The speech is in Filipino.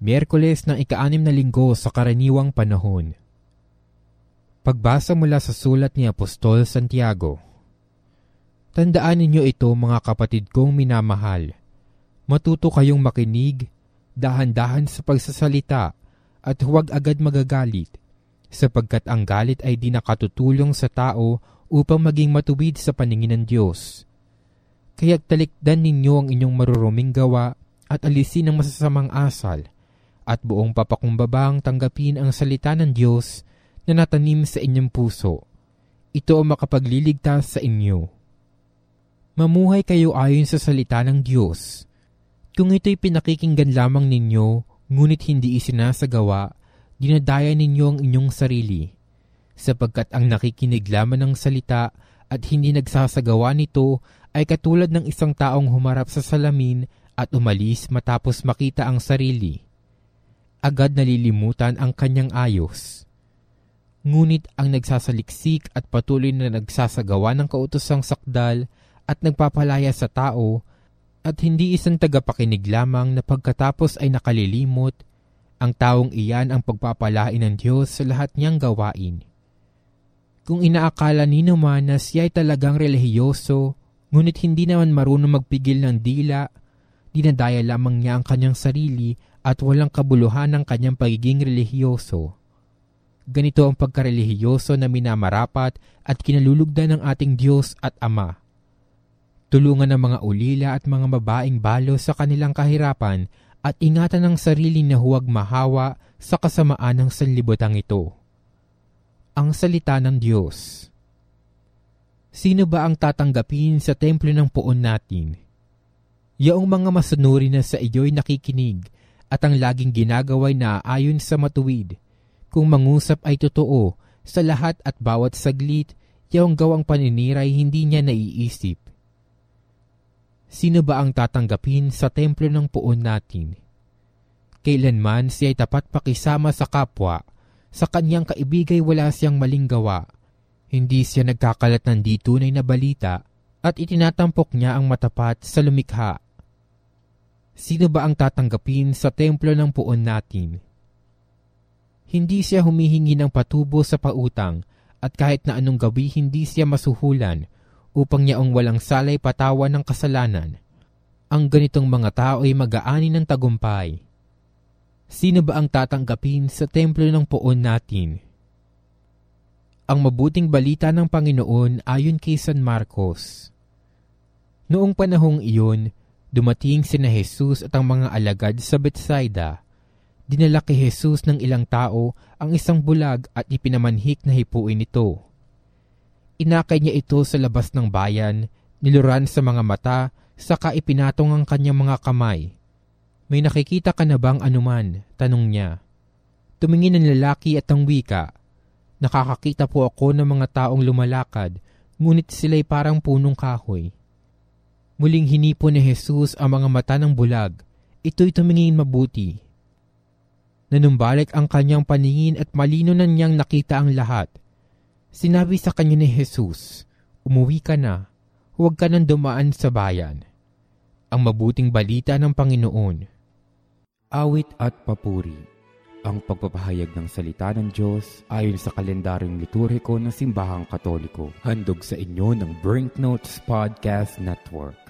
Miyerkules ng ika-anim na linggo sa karaniwang panahon. Pagbasa mula sa sulat ni Apostol Santiago. Tandaan ninyo ito mga kapatid kong minamahal. Matuto kayong makinig, dahan-dahan sa pagsasalita, at huwag agad magagalit, sapagkat ang galit ay di nakatutulong sa tao upang maging matuwid sa paningin ng Diyos. Kaya't talikdan ninyo ang inyong maruruming gawa at alisin ang masasamang asal at buong papakumbabang tanggapin ang salita ng Diyos na natanim sa inyong puso. Ito ang makapagliligtas sa inyo. Mamuhay kayo ayon sa salita ng Diyos. Kung ito'y pinakikinggan lamang ninyo, ngunit hindi isinasagawa, dinadaya ninyo ang inyong sarili sapagkat ang nakikinig lamang ng salita at hindi nagsasagawa nito ay katulad ng isang taong humarap sa salamin at umalis matapos makita ang sarili. Agad nalilimutan ang kanyang ayos. Ngunit ang nagsasaliksik at patuloy na nagsasagawa ng kautosang sakdal at nagpapalaya sa tao at hindi isang tagapakinig lamang na pagkatapos ay nakalilimot, ang taong iyan ang pagpapalain ng Diyos sa lahat niyang gawain. Kung inaakala ni naman na siya ay talagang relihiyoso, ngunit hindi naman marunong magpigil ng dila, dinadaya lamang niya ang kanyang sarili at walang kabuluhan ng kanyang pagiging relihiyoso. Ganito ang pagkarelihiyoso na minamarapat at kinalulugdan ng ating Diyos at Ama. Tulungan ng mga ulila at mga babaeng balo sa kanilang kahirapan at ingatan ng sarili na huwag mahawa sa kasamaan ng sanlibutan ito ang salita ng Diyos. Sino ba ang tatanggapin sa templo ng poon natin? Yaong mga masunuri na sa iyo'y nakikinig at ang laging ginagaway na ayon sa matuwid. Kung mangusap ay totoo, sa lahat at bawat saglit, yaong gawang paniniray hindi niya naiisip. Sino ba ang tatanggapin sa templo ng poon natin? Kailanman siya ay tapat pakisama sa kapwa sa kanyang kaibigay wala siyang maling gawa. Hindi siya nagkakalat ng di tunay na balita at itinatampok niya ang matapat sa lumikha. Sino ba ang tatanggapin sa templo ng puon natin? Hindi siya humihingi ng patubo sa pautang at kahit na anong gawi hindi siya masuhulan upang niyaong walang salay patawa ng kasalanan. Ang ganitong mga tao ay mag-aani ng tagumpay Sino ba ang tatanggapin sa templo ng poon natin? Ang mabuting balita ng Panginoon ayon kay San Marcos. Noong panahong iyon, dumating sina Jesus at ang mga alagad sa Bethsaida. Dinala kay Jesus ng ilang tao ang isang bulag at ipinamanhik na hipuin ito. Inakay niya ito sa labas ng bayan, niluran sa mga mata, saka ipinatong ang kanyang mga kamay may nakikita ka na bang anuman? Tanong niya. Tumingin ang lalaki at ang wika. Nakakakita po ako ng mga taong lumalakad, ngunit sila'y parang punong kahoy. Muling hinipo ni Jesus ang mga mata ng bulag. Ito'y tumingin mabuti. Nanumbalik ang kanyang paningin at malino na niyang nakita ang lahat. Sinabi sa kanya ni Jesus, Umuwi ka na, huwag ka nang dumaan sa bayan. Ang mabuting balita ng Panginoon. Awit at papuri. Ang pagpapahayag ng salita ng Diyos ayon sa kalendaryong liturhiko ng Simbahang Katoliko. Handog sa inyo ng Brinknotes Podcast Network.